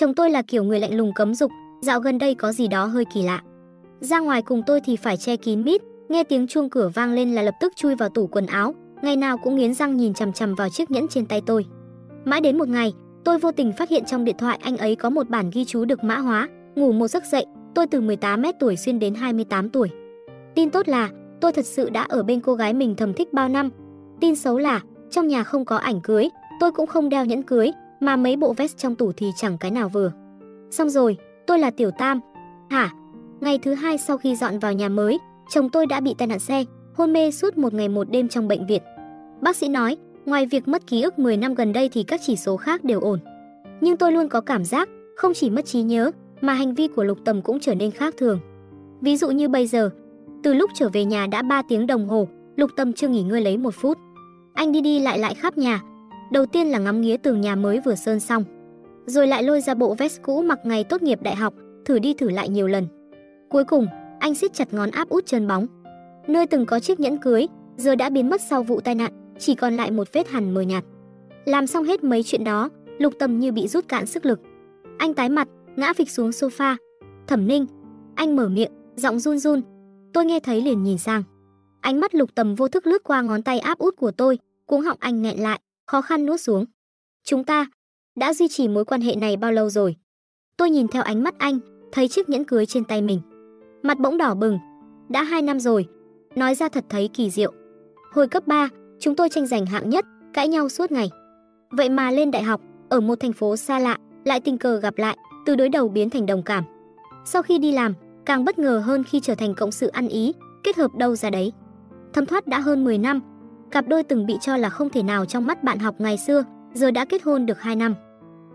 Chồng tôi là kiểu người lạnh lùng cấm dục, dạo gần đây có gì đó hơi kỳ lạ. Ra ngoài cùng tôi thì phải che kín mít, nghe tiếng chuông cửa vang lên là lập tức chui vào tủ quần áo, ngày nào cũng nghiến răng nhìn chằm chằm vào chiếc nhẫn trên tay tôi. Mãi đến một ngày, tôi vô tình phát hiện trong điện thoại anh ấy có một bản ghi chú được mã hóa, ngủ một giấc dậy, tôi từ 18 mét tuổi xuyên đến 28 tuổi. Tin tốt là tôi thật sự đã ở bên cô gái mình thầm thích bao năm. Tin xấu là trong nhà không có ảnh cưới, tôi cũng không đeo nhẫn cưới, mà mấy bộ vest trong tủ thì chẳng cái nào vừa. Xong rồi, tôi là Tiểu Tam. Hả? Ngày thứ hai sau khi dọn vào nhà mới, chồng tôi đã bị tai nạn xe, hôn mê suốt một ngày một đêm trong bệnh viện. Bác sĩ nói, ngoài việc mất ký ức 10 năm gần đây thì các chỉ số khác đều ổn. Nhưng tôi luôn có cảm giác, không chỉ mất trí nhớ, mà hành vi của Lục Tầm cũng trở nên khác thường. Ví dụ như bây giờ, từ lúc trở về nhà đã 3 tiếng đồng hồ, Lục Tâm chưa nghỉ ngơi lấy một phút. Anh đi đi lại lại khắp nhà. Đầu tiên là ngắm nghía tường nhà mới vừa sơn xong, rồi lại lôi ra bộ vest cũ mặc ngày tốt nghiệp đại học, thử đi thử lại nhiều lần. Cuối cùng, anh siết chặt ngón áp út chân bóng. Nơi từng có chiếc nhẫn cưới, giờ đã biến mất sau vụ tai nạn, chỉ còn lại một vết hằn mờ nhạt. Làm xong hết mấy chuyện đó, Lục Tâm như bị rút cạn sức lực. Anh tái mặt, ngã phịch xuống sofa. Thẩm Ninh, anh mở miệng, giọng run run. Tôi nghe thấy liền nhìn sang. Ánh mắt Lục Tầm vô thức lướt qua ngón tay áp út của tôi, cuống họng anh nghẹn lại, khó khăn nuốt xuống. Chúng ta đã duy trì mối quan hệ này bao lâu rồi? Tôi nhìn theo ánh mắt anh, thấy chiếc nhẫn cưới trên tay mình. Mặt bỗng đỏ bừng. Đã hai năm rồi. Nói ra thật thấy kỳ diệu. Hồi cấp 3, chúng tôi tranh giành hạng nhất, cãi nhau suốt ngày. Vậy mà lên đại học, ở một thành phố xa lạ, lại tình cờ gặp lại, từ đối đầu biến thành đồng cảm. Sau khi đi làm, càng bất ngờ hơn khi trở thành cộng sự ăn ý, kết hợp đâu ra đấy. Thâm thoát đã hơn 10 năm, cặp đôi từng bị cho là không thể nào trong mắt bạn học ngày xưa, giờ đã kết hôn được 2 năm.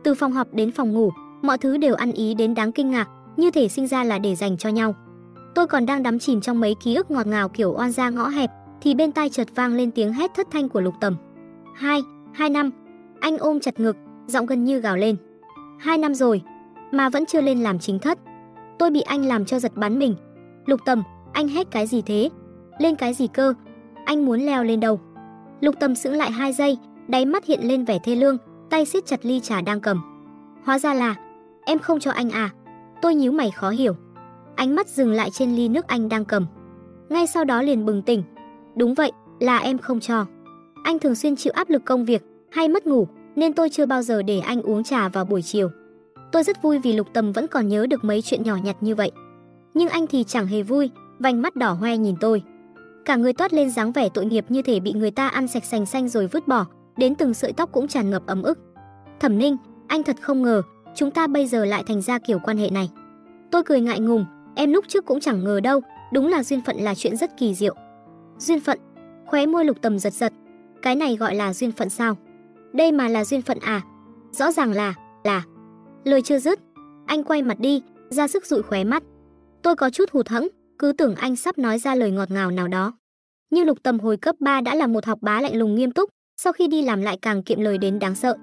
Từ phòng học đến phòng ngủ, mọi thứ đều ăn ý đến đáng kinh ngạc, như thể sinh ra là để dành cho nhau. Tôi còn đang đắm chìm trong mấy ký ức ngọt ngào kiểu oan gia ngõ hẹp, thì bên tai chợt vang lên tiếng hét thất thanh của Lục Tầm. Hai, hai năm. Anh ôm chặt ngực, giọng gần như gào lên. Hai năm rồi, mà vẫn chưa lên làm chính thất. Tôi bị anh làm cho giật bắn mình. Lục Tầm, anh hét cái gì thế? Lên cái gì cơ? Anh muốn leo lên đâu? Lục Tầm sững lại hai giây, đáy mắt hiện lên vẻ thê lương, tay siết chặt ly trà đang cầm. Hóa ra là, em không cho anh à? Tôi nhíu mày khó hiểu. Ánh mắt dừng lại trên ly nước anh đang cầm. Ngay sau đó liền bừng tỉnh. Đúng vậy, là em không cho. Anh thường xuyên chịu áp lực công việc hay mất ngủ, nên tôi chưa bao giờ để anh uống trà vào buổi chiều. Tôi rất vui vì Lục Tầm vẫn còn nhớ được mấy chuyện nhỏ nhặt như vậy. Nhưng anh thì chẳng hề vui, vành mắt đỏ hoe nhìn tôi. Cả người toát lên dáng vẻ tội nghiệp như thể bị người ta ăn sạch sành xanh rồi vứt bỏ, đến từng sợi tóc cũng tràn ngập ấm ức. Thẩm Ninh, anh thật không ngờ, chúng ta bây giờ lại thành ra kiểu quan hệ này. Tôi cười ngại ngùng, em lúc trước cũng chẳng ngờ đâu, đúng là duyên phận là chuyện rất kỳ diệu. Duyên phận? Khóe môi Lục Tầm giật giật. Cái này gọi là duyên phận sao? Đây mà là duyên phận à? Rõ ràng là, là. Lời chưa dứt, anh quay mặt đi, ra sức dụi khóe mắt. Tôi có chút hụt hẫng, cứ tưởng anh sắp nói ra lời ngọt ngào nào đó. Nhưng Lục Tầm hồi cấp 3 đã là một học bá lạnh lùng nghiêm túc, sau khi đi làm lại càng kiệm lời đến đáng sợ.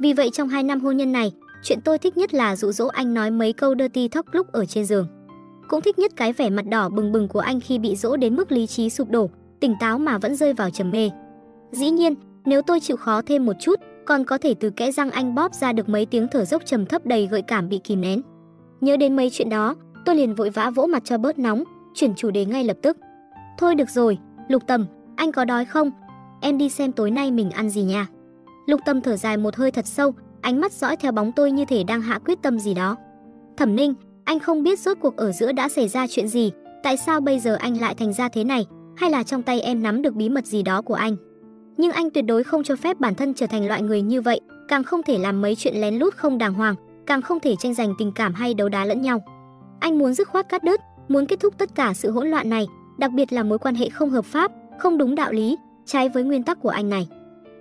Vì vậy trong 2 năm hôn nhân này, chuyện tôi thích nhất là dụ dỗ anh nói mấy câu dirty talk lúc ở trên giường. Cũng thích nhất cái vẻ mặt đỏ bừng bừng của anh khi bị dỗ đến mức lý trí sụp đổ, tỉnh táo mà vẫn rơi vào trầm mê. Dĩ nhiên, nếu tôi chịu khó thêm một chút, còn có thể từ kẽ răng anh bóp ra được mấy tiếng thở dốc trầm thấp đầy gợi cảm bị kìm nén. Nhớ đến mấy chuyện đó, tôi liền vội vã vỗ mặt cho bớt nóng, chuyển chủ đề ngay lập tức. Thôi được rồi, Lục Tầm, anh có đói không? Em đi xem tối nay mình ăn gì nha. Lục Tâm thở dài một hơi thật sâu, ánh mắt dõi theo bóng tôi như thể đang hạ quyết tâm gì đó. Thẩm Ninh, anh không biết rốt cuộc ở giữa đã xảy ra chuyện gì, tại sao bây giờ anh lại thành ra thế này, hay là trong tay em nắm được bí mật gì đó của anh. Nhưng anh tuyệt đối không cho phép bản thân trở thành loại người như vậy, càng không thể làm mấy chuyện lén lút không đàng hoàng, càng không thể tranh giành tình cảm hay đấu đá lẫn nhau. Anh muốn dứt khoát cắt đứt, muốn kết thúc tất cả sự hỗn loạn này, đặc biệt là mối quan hệ không hợp pháp, không đúng đạo lý, trái với nguyên tắc của anh này.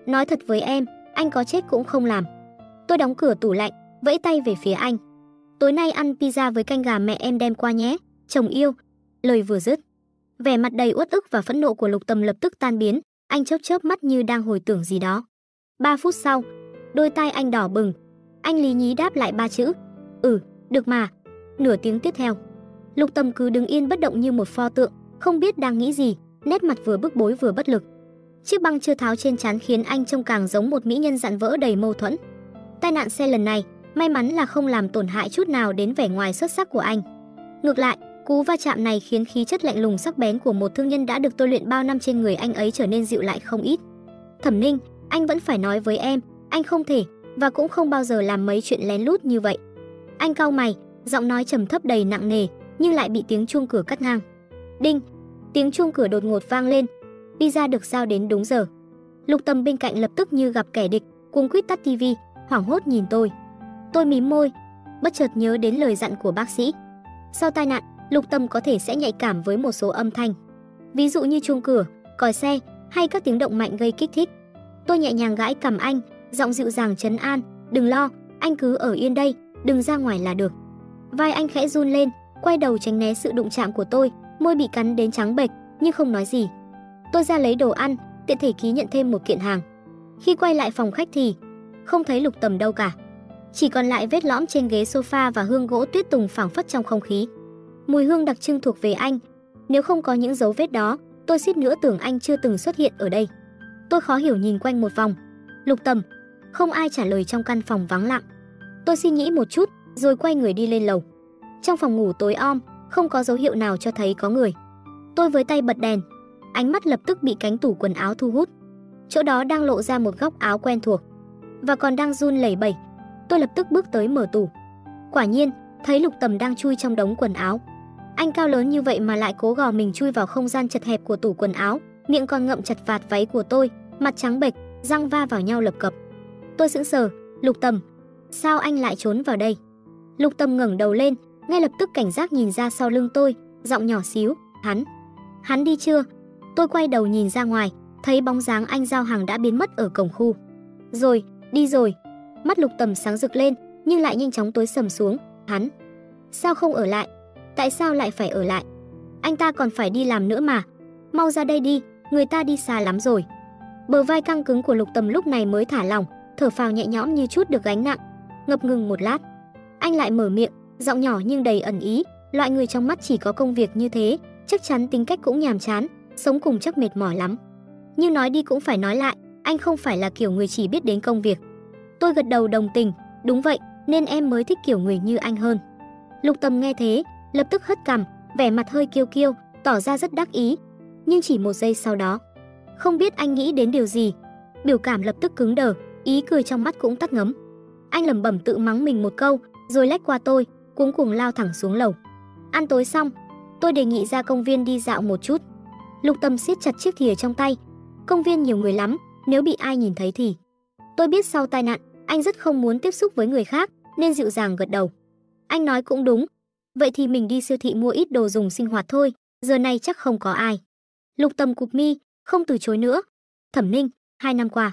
Nói thật với em, anh có chết cũng không làm. Tôi đóng cửa tủ lạnh, vẫy tay về phía anh. Tối nay ăn pizza với canh gà mẹ em đem qua nhé, chồng yêu. Lời vừa dứt, vẻ mặt đầy uất ức và phẫn nộ của Lục Tâm lập tức tan biến, anh chớp chớp mắt như đang hồi tưởng gì đó. Ba phút sau, đôi tai anh đỏ bừng. Anh lý nhí đáp lại ba chữ. Ừ, được mà. Nửa tiếng tiếp theo, Lục Tâm cứ đứng yên bất động như một pho tượng, không biết đang nghĩ gì, nét mặt vừa bức bối vừa bất lực. Chiếc băng chưa tháo trên trán khiến anh trông càng giống một mỹ nhân dạn vỡ đầy mâu thuẫn. Tai nạn xe lần này, may mắn là không làm tổn hại chút nào đến vẻ ngoài xuất sắc của anh. Ngược lại, cú va chạm này khiến khí chất lạnh lùng sắc bén của một thương nhân đã được tôi luyện bao năm trên người anh ấy trở nên dịu lại không ít. Thẩm Ninh, anh vẫn phải nói với em, anh không thể và cũng không bao giờ làm mấy chuyện lén lút như vậy. Anh cau mày, giọng nói trầm thấp đầy nặng nề, nhưng lại bị tiếng chuông cửa cắt ngang. Đinh, tiếng chuông cửa đột ngột vang lên. Đi ra được giao đến đúng giờ. Lục Tâm bên cạnh lập tức như gặp kẻ địch, cuống quýt tắt tivi, hoảng hốt nhìn tôi. Tôi mím môi, bất chợt nhớ đến lời dặn của bác sĩ. Sau tai nạn, Lục Tâm có thể sẽ nhạy cảm với một số âm thanh. Ví dụ như chuông cửa, còi xe hay các tiếng động mạnh gây kích thích. Tôi nhẹ nhàng gãi cầm anh, giọng dịu dàng trấn an, "Đừng lo, anh cứ ở yên đây, đừng ra ngoài là được." Vai anh khẽ run lên, quay đầu tránh né sự đụng chạm của tôi, môi bị cắn đến trắng bệch nhưng không nói gì. Tôi ra lấy đồ ăn, tiện thể ký nhận thêm một kiện hàng. Khi quay lại phòng khách thì không thấy Lục Tầm đâu cả. Chỉ còn lại vết lõm trên ghế sofa và hương gỗ tuyết tùng phảng phất trong không khí. Mùi hương đặc trưng thuộc về anh. Nếu không có những dấu vết đó, tôi suýt nữa tưởng anh chưa từng xuất hiện ở đây. Tôi khó hiểu nhìn quanh một vòng. Lục Tầm, không ai trả lời trong căn phòng vắng lặng. Tôi suy nghĩ một chút, rồi quay người đi lên lầu. Trong phòng ngủ tối om, không có dấu hiệu nào cho thấy có người. Tôi với tay bật đèn, ánh mắt lập tức bị cánh tủ quần áo thu hút. Chỗ đó đang lộ ra một góc áo quen thuộc và còn đang run lẩy bẩy. Tôi lập tức bước tới mở tủ. Quả nhiên, thấy Lục Tầm đang chui trong đống quần áo. Anh cao lớn như vậy mà lại cố gò mình chui vào không gian chật hẹp của tủ quần áo, miệng còn ngậm chặt vạt váy của tôi, mặt trắng bệch, răng va vào nhau lập cập. Tôi sững sờ, "Lục Tầm, sao anh lại trốn vào đây?" Lục Tầm ngẩng đầu lên, ngay lập tức cảnh giác nhìn ra sau lưng tôi, giọng nhỏ xíu, "Hắn, hắn đi chưa?" Tôi quay đầu nhìn ra ngoài, thấy bóng dáng anh giao hàng đã biến mất ở cổng khu. "Rồi, đi rồi." Mắt Lục Tầm sáng rực lên, nhưng lại nhanh chóng tối sầm xuống, "Hắn, sao không ở lại? Tại sao lại phải ở lại? Anh ta còn phải đi làm nữa mà. Mau ra đây đi, người ta đi xa lắm rồi." Bờ vai căng cứng của Lục Tầm lúc này mới thả lỏng, thở phào nhẹ nhõm như chút được gánh nặng. Ngập ngừng một lát, anh lại mở miệng, giọng nhỏ nhưng đầy ẩn ý, loại người trong mắt chỉ có công việc như thế, chắc chắn tính cách cũng nhàm chán, sống cùng chắc mệt mỏi lắm. Nhưng nói đi cũng phải nói lại, anh không phải là kiểu người chỉ biết đến công việc. Tôi gật đầu đồng tình, đúng vậy, nên em mới thích kiểu người như anh hơn. Lục Tâm nghe thế, lập tức hất cằm, vẻ mặt hơi kiêu kiêu, tỏ ra rất đắc ý. Nhưng chỉ một giây sau đó, không biết anh nghĩ đến điều gì, biểu cảm lập tức cứng đờ, ý cười trong mắt cũng tắt ngấm. Anh lẩm bẩm tự mắng mình một câu, rồi lách qua tôi, cuống cuồng lao thẳng xuống lầu. Ăn tối xong, tôi đề nghị ra công viên đi dạo một chút. Lục Tâm siết chặt chiếc thìa trong tay. Công viên nhiều người lắm, nếu bị ai nhìn thấy thì. Tôi biết sau tai nạn, anh rất không muốn tiếp xúc với người khác, nên dịu dàng gật đầu. Anh nói cũng đúng. Vậy thì mình đi siêu thị mua ít đồ dùng sinh hoạt thôi, giờ này chắc không có ai. Lục Tâm cục mi, không từ chối nữa. Thẩm Ninh, hai năm qua,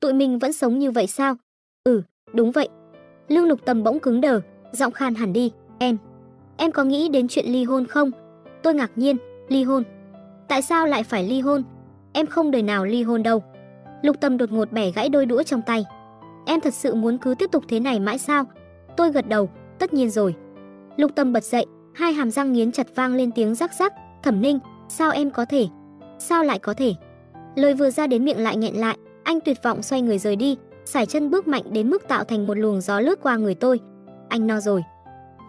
tụi mình vẫn sống như vậy sao? Ừ, đúng vậy. Lương Lục Tâm bỗng cứng đờ, giọng khan hẳn đi, "Em, em có nghĩ đến chuyện ly hôn không?" Tôi ngạc nhiên, "Ly hôn? Tại sao lại phải ly hôn? Em không đời nào ly hôn đâu." Lục Tâm đột ngột bẻ gãy đôi đũa trong tay. "Em thật sự muốn cứ tiếp tục thế này mãi sao?" Tôi gật đầu, "Tất nhiên rồi." Lục Tâm bật dậy, hai hàm răng nghiến chặt vang lên tiếng rắc rắc, "Thẩm Ninh, sao em có thể? Sao lại có thể?" Lời vừa ra đến miệng lại nghẹn lại, anh tuyệt vọng xoay người rời đi, sải chân bước mạnh đến mức tạo thành một luồng gió lướt qua người tôi. Anh no rồi.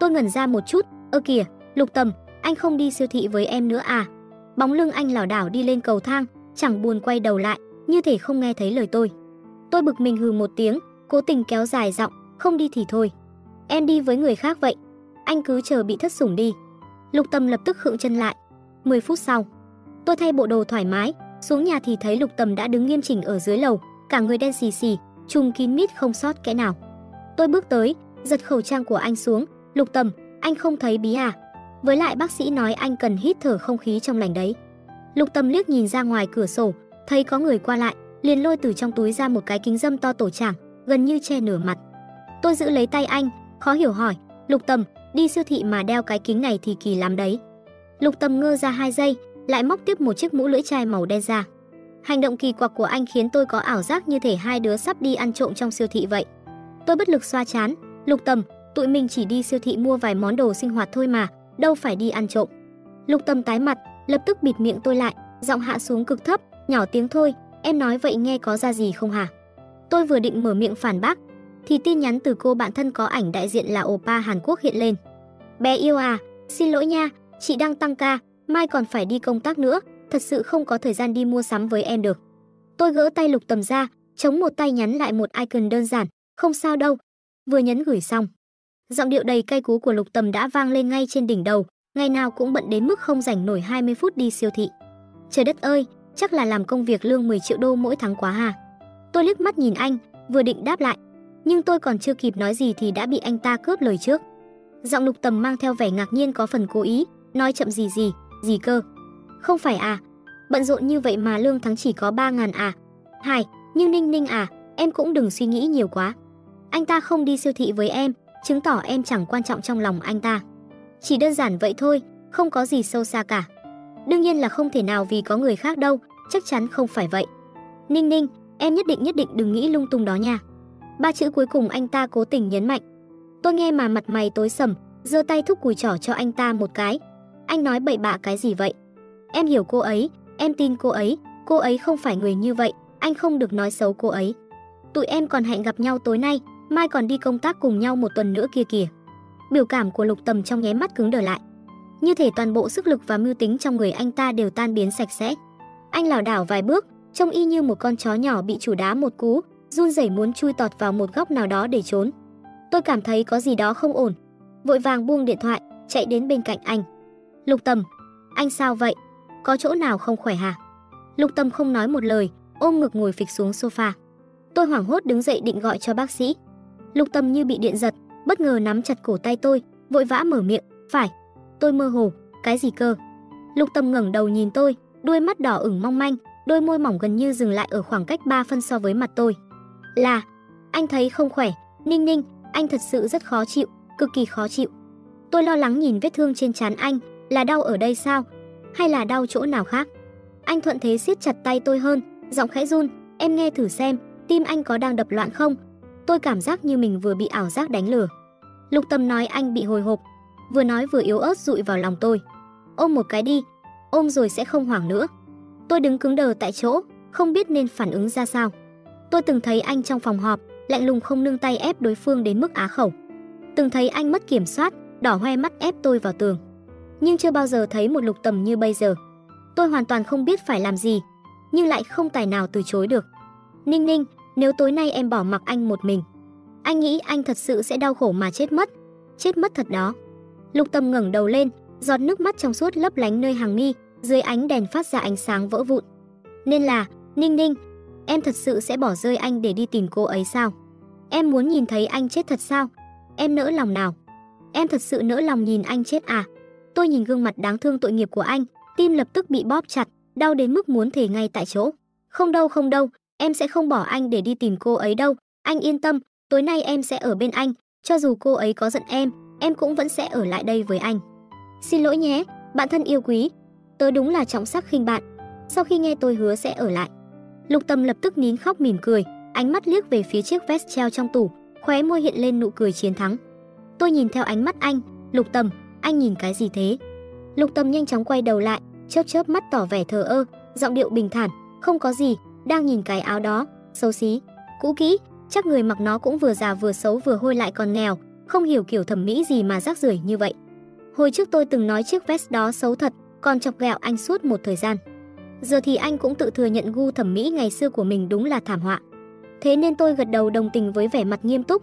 Tôi ngẩn ra một chút, ơ kìa, Lục Tầm, anh không đi siêu thị với em nữa à? Bóng lưng anh lảo đảo đi lên cầu thang, chẳng buồn quay đầu lại, như thể không nghe thấy lời tôi. Tôi bực mình hừ một tiếng, cố tình kéo dài giọng, không đi thì thôi. Em đi với người khác vậy. Anh cứ chờ bị thất sủng đi. Lục Tầm lập tức khựng chân lại. 10 phút sau, tôi thay bộ đồ thoải mái, xuống nhà thì thấy Lục Tầm đã đứng nghiêm chỉnh ở dưới lầu, cả người đen xì xì, trùm kín mít không sót kẽ nào. Tôi bước tới, giật khẩu trang của anh xuống, "Lục Tầm, anh không thấy bí à?" Với lại bác sĩ nói anh cần hít thở không khí trong lành đấy. Lục Tầm liếc nhìn ra ngoài cửa sổ, thấy có người qua lại, liền lôi từ trong túi ra một cái kính dâm to tổ chảng, gần như che nửa mặt. Tôi giữ lấy tay anh, khó hiểu hỏi, "Lục Tầm, đi siêu thị mà đeo cái kính này thì kỳ lắm đấy." Lục Tầm ngơ ra hai giây, lại móc tiếp một chiếc mũ lưỡi chai màu đen ra. Hành động kỳ quặc của anh khiến tôi có ảo giác như thể hai đứa sắp đi ăn trộm trong siêu thị vậy. Tôi bất lực xoa chán, Lục Tầm, tụi mình chỉ đi siêu thị mua vài món đồ sinh hoạt thôi mà, đâu phải đi ăn trộm. Lục Tầm tái mặt, lập tức bịt miệng tôi lại, giọng hạ xuống cực thấp, nhỏ tiếng thôi, em nói vậy nghe có ra gì không hả? Tôi vừa định mở miệng phản bác, thì tin nhắn từ cô bạn thân có ảnh đại diện là Oppa Hàn Quốc hiện lên. Bé yêu à, xin lỗi nha, chị đang tăng ca, mai còn phải đi công tác nữa, thật sự không có thời gian đi mua sắm với em được. Tôi gỡ tay lục tầm ra, chống một tay nhắn lại một icon đơn giản, không sao đâu. Vừa nhấn gửi xong. Giọng điệu đầy cay cú của lục tầm đã vang lên ngay trên đỉnh đầu, ngày nào cũng bận đến mức không rảnh nổi 20 phút đi siêu thị. Trời đất ơi, chắc là làm công việc lương 10 triệu đô mỗi tháng quá hà. Tôi liếc mắt nhìn anh, vừa định đáp lại, nhưng tôi còn chưa kịp nói gì thì đã bị anh ta cướp lời trước. Giọng Lục Tầm mang theo vẻ ngạc nhiên có phần cố ý, nói chậm gì gì, gì cơ. Không phải à, bận rộn như vậy mà lương tháng chỉ có 3 ngàn à. Hải, nhưng Ninh Ninh à, em cũng đừng suy nghĩ nhiều quá. Anh ta không đi siêu thị với em, chứng tỏ em chẳng quan trọng trong lòng anh ta. Chỉ đơn giản vậy thôi, không có gì sâu xa cả. Đương nhiên là không thể nào vì có người khác đâu, chắc chắn không phải vậy. Ninh Ninh, em nhất định nhất định đừng nghĩ lung tung đó nha. Ba chữ cuối cùng anh ta cố tình nhấn mạnh. Tôi nghe mà mặt mày tối sầm, giơ tay thúc cùi trỏ cho anh ta một cái. Anh nói bậy bạ cái gì vậy? Em hiểu cô ấy, em tin cô ấy, cô ấy không phải người như vậy, anh không được nói xấu cô ấy. Tụi em còn hẹn gặp nhau tối nay, mai còn đi công tác cùng nhau một tuần nữa kia kìa. Biểu cảm của Lục Tầm trong nháy mắt cứng đờ lại. Như thể toàn bộ sức lực và mưu tính trong người anh ta đều tan biến sạch sẽ. Anh lảo đảo vài bước, trông y như một con chó nhỏ bị chủ đá một cú, run rẩy muốn chui tọt vào một góc nào đó để trốn. Tôi cảm thấy có gì đó không ổn, vội vàng buông điện thoại, chạy đến bên cạnh anh. Lục Tầm, anh sao vậy? Có chỗ nào không khỏe hả? Lục Tầm không nói một lời, ôm ngực ngồi phịch xuống sofa. Tôi hoảng hốt đứng dậy định gọi cho bác sĩ. Lục Tầm như bị điện giật, bất ngờ nắm chặt cổ tay tôi, vội vã mở miệng, "Phải." Tôi mơ hồ, "Cái gì cơ?" Lục Tầm ngẩng đầu nhìn tôi, đuôi mắt đỏ ửng mong manh, đôi môi mỏng gần như dừng lại ở khoảng cách 3 phân so với mặt tôi. "Là, anh thấy không khỏe, Ninh Ninh, anh thật sự rất khó chịu, cực kỳ khó chịu." Tôi lo lắng nhìn vết thương trên trán anh, là đau ở đây sao? Hay là đau chỗ nào khác? Anh thuận thế siết chặt tay tôi hơn, giọng khẽ run, "Em nghe thử xem, tim anh có đang đập loạn không?" Tôi cảm giác như mình vừa bị ảo giác đánh lừa. Lục Tâm nói anh bị hồi hộp, vừa nói vừa yếu ớt dụi vào lòng tôi. Ôm một cái đi, ôm rồi sẽ không hoảng nữa. Tôi đứng cứng đờ tại chỗ, không biết nên phản ứng ra sao. Tôi từng thấy anh trong phòng họp, lạnh lùng không nương tay ép đối phương đến mức á khẩu. Từng thấy anh mất kiểm soát, đỏ hoe mắt ép tôi vào tường. Nhưng chưa bao giờ thấy một lục tầm như bây giờ. Tôi hoàn toàn không biết phải làm gì, nhưng lại không tài nào từ chối được. Ninh ninh, nếu tối nay em bỏ mặc anh một mình, anh nghĩ anh thật sự sẽ đau khổ mà chết mất. Chết mất thật đó. Lục Tâm ngẩng đầu lên, giọt nước mắt trong suốt lấp lánh nơi hàng mi, dưới ánh đèn phát ra ánh sáng vỡ vụn. Nên là, Ninh Ninh, em thật sự sẽ bỏ rơi anh để đi tìm cô ấy sao? Em muốn nhìn thấy anh chết thật sao? Em nỡ lòng nào? Em thật sự nỡ lòng nhìn anh chết à? Tôi nhìn gương mặt đáng thương tội nghiệp của anh, tim lập tức bị bóp chặt, đau đến mức muốn thể ngay tại chỗ. Không đâu không đâu, em sẽ không bỏ anh để đi tìm cô ấy đâu, anh yên tâm, tối nay em sẽ ở bên anh, cho dù cô ấy có giận em, em cũng vẫn sẽ ở lại đây với anh. Xin lỗi nhé, bạn thân yêu quý, tớ đúng là trọng sắc khinh bạn. Sau khi nghe tôi hứa sẽ ở lại. Lục Tâm lập tức nín khóc mỉm cười, ánh mắt liếc về phía chiếc vest treo trong tủ, khóe môi hiện lên nụ cười chiến thắng. Tôi nhìn theo ánh mắt anh, Lục Tâm, anh nhìn cái gì thế? Lục Tâm nhanh chóng quay đầu lại, chớp chớp mắt tỏ vẻ thờ ơ, giọng điệu bình thản, không có gì, đang nhìn cái áo đó, xấu xí, cũ kỹ, chắc người mặc nó cũng vừa già vừa xấu vừa hôi lại còn nghèo, không hiểu kiểu thẩm mỹ gì mà rác rưởi như vậy. Hồi trước tôi từng nói chiếc vest đó xấu thật, còn chọc ghẹo anh suốt một thời gian. Giờ thì anh cũng tự thừa nhận gu thẩm mỹ ngày xưa của mình đúng là thảm họa. Thế nên tôi gật đầu đồng tình với vẻ mặt nghiêm túc.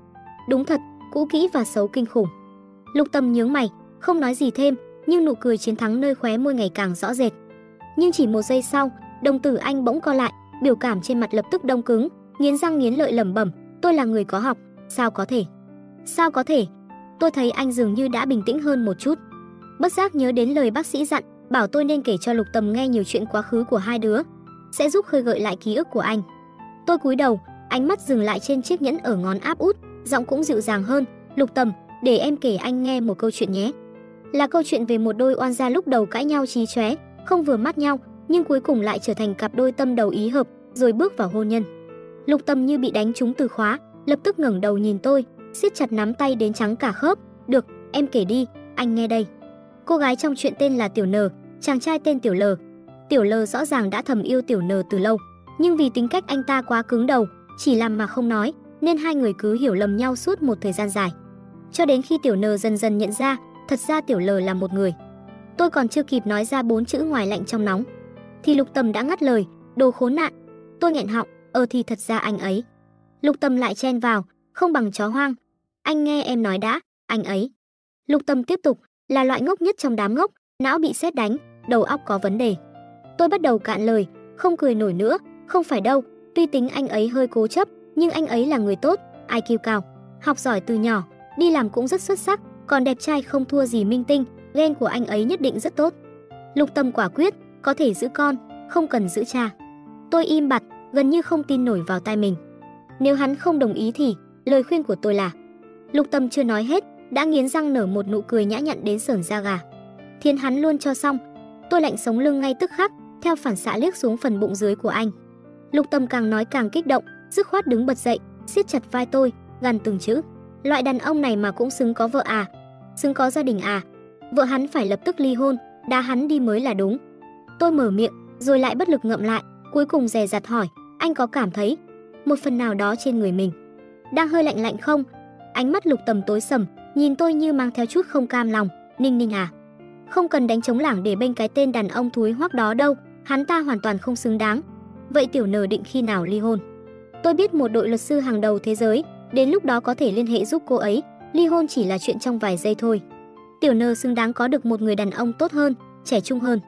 Đúng thật, cũ kỹ và xấu kinh khủng. Lục Tâm nhướng mày, không nói gì thêm, nhưng nụ cười chiến thắng nơi khóe môi ngày càng rõ rệt. Nhưng chỉ một giây sau, đồng tử anh bỗng co lại, biểu cảm trên mặt lập tức đông cứng, nghiến răng nghiến lợi lẩm bẩm, tôi là người có học, sao có thể? Sao có thể? Tôi thấy anh dường như đã bình tĩnh hơn một chút. Bất giác nhớ đến lời bác sĩ dặn, bảo tôi nên kể cho Lục Tầm nghe nhiều chuyện quá khứ của hai đứa, sẽ giúp khơi gợi lại ký ức của anh. Tôi cúi đầu, ánh mắt dừng lại trên chiếc nhẫn ở ngón áp út, giọng cũng dịu dàng hơn, "Lục Tầm, để em kể anh nghe một câu chuyện nhé." Là câu chuyện về một đôi oan gia lúc đầu cãi nhau chí chóe, không vừa mắt nhau, nhưng cuối cùng lại trở thành cặp đôi tâm đầu ý hợp, rồi bước vào hôn nhân. Lục Tâm như bị đánh trúng từ khóa, lập tức ngẩng đầu nhìn tôi, siết chặt nắm tay đến trắng cả khớp. "Được, em kể đi, anh nghe đây." Cô gái trong chuyện tên là Tiểu N, chàng trai tên Tiểu L. Tiểu L rõ ràng đã thầm yêu Tiểu N từ lâu, nhưng vì tính cách anh ta quá cứng đầu, chỉ làm mà không nói, nên hai người cứ hiểu lầm nhau suốt một thời gian dài. Cho đến khi Tiểu N dần dần nhận ra, thật ra Tiểu L là một người. Tôi còn chưa kịp nói ra bốn chữ ngoài lạnh trong nóng, thì Lục Tầm đã ngắt lời, "Đồ khốn nạn." Tôi nghẹn họng, "Ờ thì thật ra anh ấy." Lục Tầm lại chen vào, "Không bằng chó hoang." "Anh nghe em nói đã, anh ấy." Lục Tầm tiếp tục, "Là loại ngốc nhất trong đám ngốc, não bị sét đánh, đầu óc có vấn đề." Tôi bắt đầu cạn lời, không cười nổi nữa, "Không phải đâu, tuy tính anh ấy hơi cố chấp, nhưng anh ấy là người tốt, IQ cao, học giỏi từ nhỏ, đi làm cũng rất xuất sắc, còn đẹp trai không thua gì Minh Tinh, ghen của anh ấy nhất định rất tốt." Lục Tâm quả quyết, có thể giữ con, không cần giữ cha. Tôi im bặt, gần như không tin nổi vào tai mình. Nếu hắn không đồng ý thì, lời khuyên của tôi là Lục Tâm chưa nói hết, đã nghiến răng nở một nụ cười nhã nhặn đến sởn da gà. Thiên hắn luôn cho xong. Tôi lạnh sống lưng ngay tức khắc, theo phản xạ liếc xuống phần bụng dưới của anh. Lục Tâm càng nói càng kích động, dứt khoát đứng bật dậy, siết chặt vai tôi, gằn từng chữ. Loại đàn ông này mà cũng xứng có vợ à? Xứng có gia đình à? Vợ hắn phải lập tức ly hôn, đá hắn đi mới là đúng. Tôi mở miệng, rồi lại bất lực ngậm lại, cuối cùng dè dặt hỏi, anh có cảm thấy một phần nào đó trên người mình đang hơi lạnh lạnh không? Ánh mắt Lục Tầm tối sầm, nhìn tôi như mang theo chút không cam lòng, "Ninh Ninh à, không cần đánh chống lảng để bên cái tên đàn ông thúi hoắc đó đâu, hắn ta hoàn toàn không xứng đáng. Vậy tiểu nờ định khi nào ly hôn?" Tôi biết một đội luật sư hàng đầu thế giới, đến lúc đó có thể liên hệ giúp cô ấy, ly hôn chỉ là chuyện trong vài giây thôi. Tiểu nờ xứng đáng có được một người đàn ông tốt hơn, trẻ trung hơn.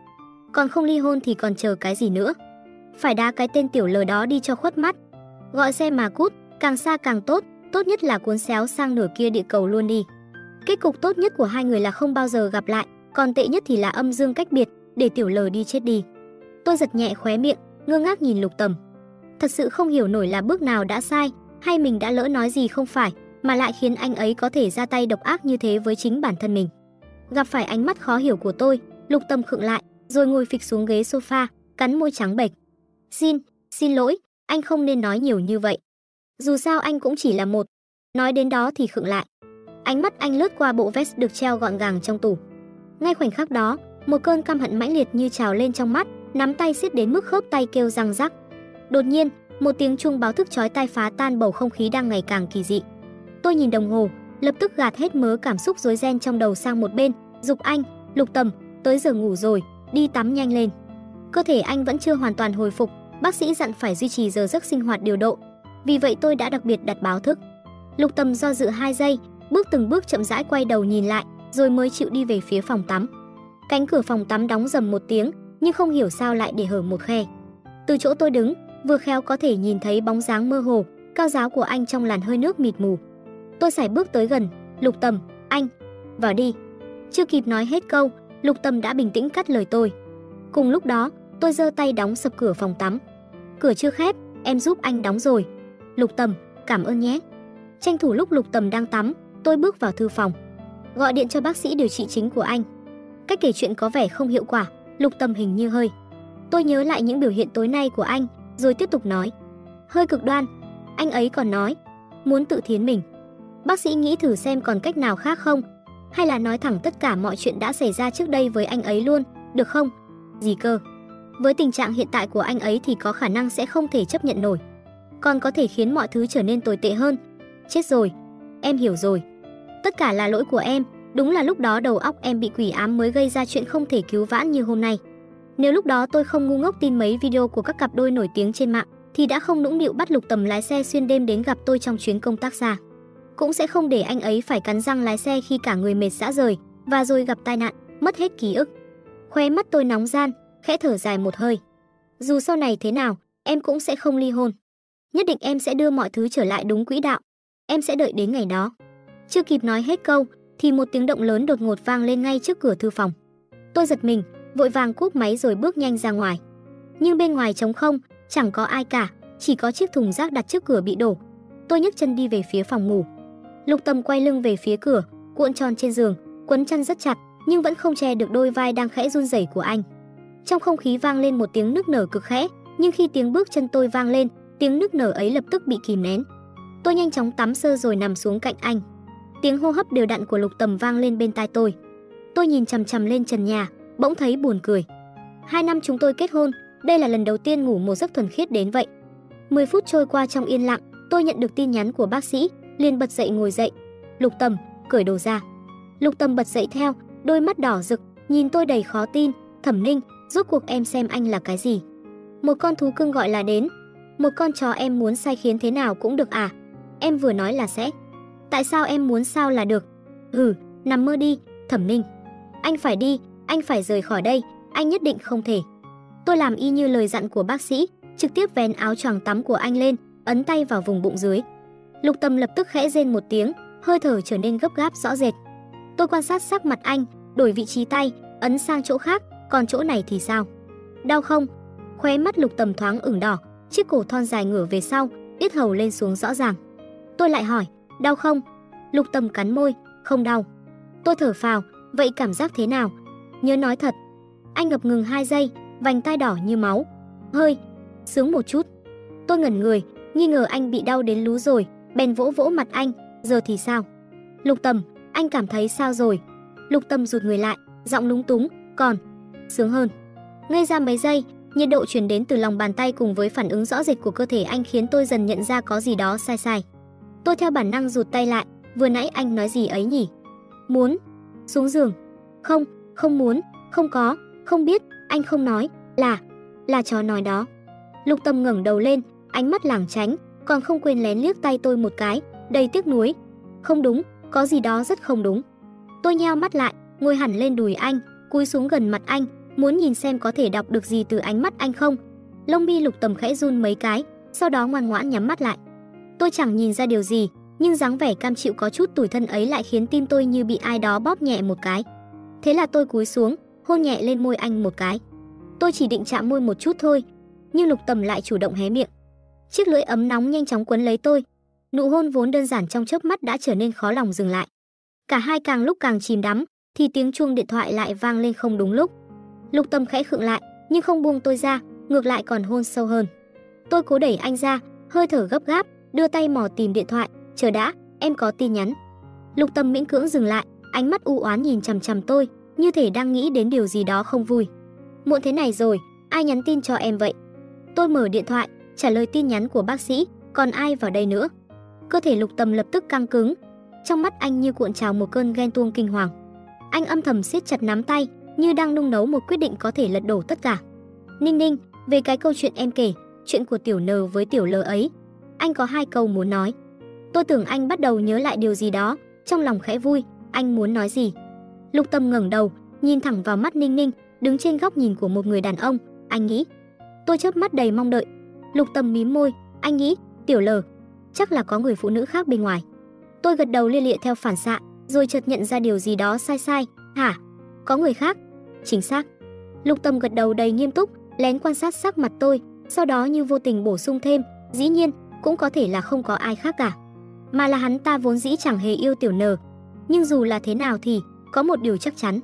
Còn không ly hôn thì còn chờ cái gì nữa? Phải đá cái tên tiểu lờ đó đi cho khuất mắt. Gọi xe mà cút, càng xa càng tốt, tốt nhất là cuốn xéo sang nửa kia địa cầu luôn đi. Kết cục tốt nhất của hai người là không bao giờ gặp lại, còn tệ nhất thì là âm dương cách biệt, để tiểu lờ đi chết đi. Tôi giật nhẹ khóe miệng, ngơ ngác nhìn Lục Tầm. Thật sự không hiểu nổi là bước nào đã sai, hay mình đã lỡ nói gì không phải, mà lại khiến anh ấy có thể ra tay độc ác như thế với chính bản thân mình. Gặp phải ánh mắt khó hiểu của tôi, Lục Tâm khựng lại, rồi ngồi phịch xuống ghế sofa, cắn môi trắng bệch. "Xin, xin lỗi, anh không nên nói nhiều như vậy. Dù sao anh cũng chỉ là một." Nói đến đó thì khựng lại. Ánh mắt anh lướt qua bộ vest được treo gọn gàng trong tủ. Ngay khoảnh khắc đó, một cơn căm hận mãnh liệt như trào lên trong mắt, nắm tay siết đến mức khớp tay kêu răng rắc. Đột nhiên, một tiếng chuông báo thức chói tai phá tan bầu không khí đang ngày càng kỳ dị. Tôi nhìn đồng hồ, lập tức gạt hết mớ cảm xúc rối ren trong đầu sang một bên, dục anh, Lục Tầm, tới giờ ngủ rồi, đi tắm nhanh lên. Cơ thể anh vẫn chưa hoàn toàn hồi phục, bác sĩ dặn phải duy trì giờ giấc sinh hoạt điều độ. Vì vậy tôi đã đặc biệt đặt báo thức. Lục Tâm do dự 2 giây, bước từng bước chậm rãi quay đầu nhìn lại, rồi mới chịu đi về phía phòng tắm. Cánh cửa phòng tắm đóng rầm một tiếng, nhưng không hiểu sao lại để hở một khe. Từ chỗ tôi đứng, vừa khéo có thể nhìn thấy bóng dáng mơ hồ, cao giáo của anh trong làn hơi nước mịt mù. Tôi sải bước tới gần, "Lục Tâm, anh, vào đi." Chưa kịp nói hết câu, Lục Tâm đã bình tĩnh cắt lời tôi. Cùng lúc đó, tôi giơ tay đóng sập cửa phòng tắm. Cửa chưa khép, em giúp anh đóng rồi. Lục Tâm, cảm ơn nhé. Tranh thủ lúc Lục Tâm đang tắm, tôi bước vào thư phòng. Gọi điện cho bác sĩ điều trị chính của anh. Cách kể chuyện có vẻ không hiệu quả, Lục Tâm hình như hơi. Tôi nhớ lại những biểu hiện tối nay của anh, rồi tiếp tục nói. Hơi cực đoan, anh ấy còn nói, muốn tự thiến mình. Bác sĩ nghĩ thử xem còn cách nào khác không, hay là nói thẳng tất cả mọi chuyện đã xảy ra trước đây với anh ấy luôn, được không? Gì cơ? Với tình trạng hiện tại của anh ấy thì có khả năng sẽ không thể chấp nhận nổi. Còn có thể khiến mọi thứ trở nên tồi tệ hơn. Chết rồi, em hiểu rồi. Tất cả là lỗi của em, đúng là lúc đó đầu óc em bị quỷ ám mới gây ra chuyện không thể cứu vãn như hôm nay. Nếu lúc đó tôi không ngu ngốc tin mấy video của các cặp đôi nổi tiếng trên mạng thì đã không nũng nịu bắt Lục Tầm lái xe xuyên đêm đến gặp tôi trong chuyến công tác xa cũng sẽ không để anh ấy phải cắn răng lái xe khi cả người mệt dã rời và rồi gặp tai nạn, mất hết ký ức. Khóe mắt tôi nóng gian, khẽ thở dài một hơi. Dù sau này thế nào, em cũng sẽ không ly hôn. Nhất định em sẽ đưa mọi thứ trở lại đúng quỹ đạo. Em sẽ đợi đến ngày đó. Chưa kịp nói hết câu thì một tiếng động lớn đột ngột vang lên ngay trước cửa thư phòng. Tôi giật mình, vội vàng cúp máy rồi bước nhanh ra ngoài. Nhưng bên ngoài trống không, chẳng có ai cả, chỉ có chiếc thùng rác đặt trước cửa bị đổ. Tôi nhấc chân đi về phía phòng ngủ. Lục Tâm quay lưng về phía cửa, cuộn tròn trên giường, quấn chăn rất chặt, nhưng vẫn không che được đôi vai đang khẽ run rẩy của anh. Trong không khí vang lên một tiếng nức nở cực khẽ, nhưng khi tiếng bước chân tôi vang lên, tiếng nức nở ấy lập tức bị kìm nén. Tôi nhanh chóng tắm sơ rồi nằm xuống cạnh anh. Tiếng hô hấp đều đặn của Lục Tầm vang lên bên tai tôi. Tôi nhìn chằm chằm lên trần nhà, bỗng thấy buồn cười. Hai năm chúng tôi kết hôn, đây là lần đầu tiên ngủ một giấc thuần khiết đến vậy. 10 phút trôi qua trong yên lặng, Tôi nhận được tin nhắn của bác sĩ, liền bật dậy ngồi dậy. Lục Tầm, cởi đồ ra. Lục Tầm bật dậy theo, đôi mắt đỏ rực, nhìn tôi đầy khó tin, "Thẩm Ninh, rốt cuộc em xem anh là cái gì?" Một con thú cưng gọi là đến, một con chó em muốn sai khiến thế nào cũng được à? Em vừa nói là sẽ. Tại sao em muốn sao là được? ừ nằm mơ đi, Thẩm Ninh. Anh phải đi, anh phải rời khỏi đây, anh nhất định không thể. Tôi làm y như lời dặn của bác sĩ, trực tiếp vén áo choàng tắm của anh lên, ấn tay vào vùng bụng dưới. Lục Tâm lập tức khẽ rên một tiếng, hơi thở trở nên gấp gáp rõ rệt. Tôi quan sát sắc mặt anh, đổi vị trí tay, ấn sang chỗ khác, còn chỗ này thì sao? Đau không? Khóe mắt Lục Tầm thoáng ửng đỏ, chiếc cổ thon dài ngửa về sau, ít hầu lên xuống rõ ràng. Tôi lại hỏi, đau không? Lục Tầm cắn môi, không đau. Tôi thở phào, vậy cảm giác thế nào? Nhớ nói thật. Anh ngập ngừng 2 giây, vành tai đỏ như máu. Hơi, sướng một chút. Tôi ngẩn người, nghi ngờ anh bị đau đến lú rồi, bèn vỗ vỗ mặt anh, giờ thì sao? Lục Tầm, anh cảm thấy sao rồi? Lục Tâm rụt người lại, giọng lúng túng, còn sướng hơn. Ngây ra mấy giây, nhiệt độ truyền đến từ lòng bàn tay cùng với phản ứng rõ rệt của cơ thể anh khiến tôi dần nhận ra có gì đó sai sai. Tôi theo bản năng rụt tay lại, vừa nãy anh nói gì ấy nhỉ? Muốn xuống giường? Không, không muốn, không có, không biết, anh không nói, là là chó nói đó. Lục Tâm ngẩng đầu lên, ánh mắt lảng tránh, còn không quên lén liếc tay tôi một cái, đầy tiếc nuối. Không đúng, có gì đó rất không đúng. Tôi nheo mắt lại, ngồi hẳn lên đùi anh, cúi xuống gần mặt anh, muốn nhìn xem có thể đọc được gì từ ánh mắt anh không. Lông mi Lục Tầm khẽ run mấy cái, sau đó ngoan ngoãn nhắm mắt lại. Tôi chẳng nhìn ra điều gì, nhưng dáng vẻ cam chịu có chút tủi thân ấy lại khiến tim tôi như bị ai đó bóp nhẹ một cái. Thế là tôi cúi xuống, hôn nhẹ lên môi anh một cái. Tôi chỉ định chạm môi một chút thôi, nhưng Lục Tầm lại chủ động hé miệng. Chiếc lưỡi ấm nóng nhanh chóng quấn lấy tôi. Nụ hôn vốn đơn giản trong chớp mắt đã trở nên khó lòng dừng lại. Cả hai càng lúc càng chìm đắm, thì tiếng chuông điện thoại lại vang lên không đúng lúc. Lục Tâm khẽ khựng lại, nhưng không buông tôi ra, ngược lại còn hôn sâu hơn. Tôi cố đẩy anh ra, hơi thở gấp gáp, đưa tay mò tìm điện thoại, "Chờ đã, em có tin nhắn." Lục Tâm miễn cưỡng dừng lại, ánh mắt u oán nhìn chằm chằm tôi, như thể đang nghĩ đến điều gì đó không vui. "Muộn thế này rồi, ai nhắn tin cho em vậy?" Tôi mở điện thoại, trả lời tin nhắn của bác sĩ, "Còn ai vào đây nữa?" Cơ thể Lục Tâm lập tức căng cứng, trong mắt anh như cuộn trào một cơn ghen tuông kinh hoàng. Anh âm thầm siết chặt nắm tay, như đang nung nấu một quyết định có thể lật đổ tất cả. Ninh Ninh, về cái câu chuyện em kể, chuyện của tiểu N với tiểu L ấy, anh có hai câu muốn nói. Tôi tưởng anh bắt đầu nhớ lại điều gì đó, trong lòng khẽ vui, anh muốn nói gì? Lục Tâm ngẩng đầu, nhìn thẳng vào mắt Ninh Ninh, đứng trên góc nhìn của một người đàn ông, anh nghĩ. Tôi chớp mắt đầy mong đợi. Lục Tâm mím môi, anh nghĩ, tiểu Lờ chắc là có người phụ nữ khác bên ngoài. Tôi gật đầu lia lịa theo phản xạ, rồi chợt nhận ra điều gì đó sai sai. Hả? Có người khác? Chính xác. Lục Tâm gật đầu đầy nghiêm túc, lén quan sát sắc mặt tôi, sau đó như vô tình bổ sung thêm, dĩ nhiên, cũng có thể là không có ai khác cả. Mà là hắn ta vốn dĩ chẳng hề yêu tiểu nờ. Nhưng dù là thế nào thì, có một điều chắc chắn.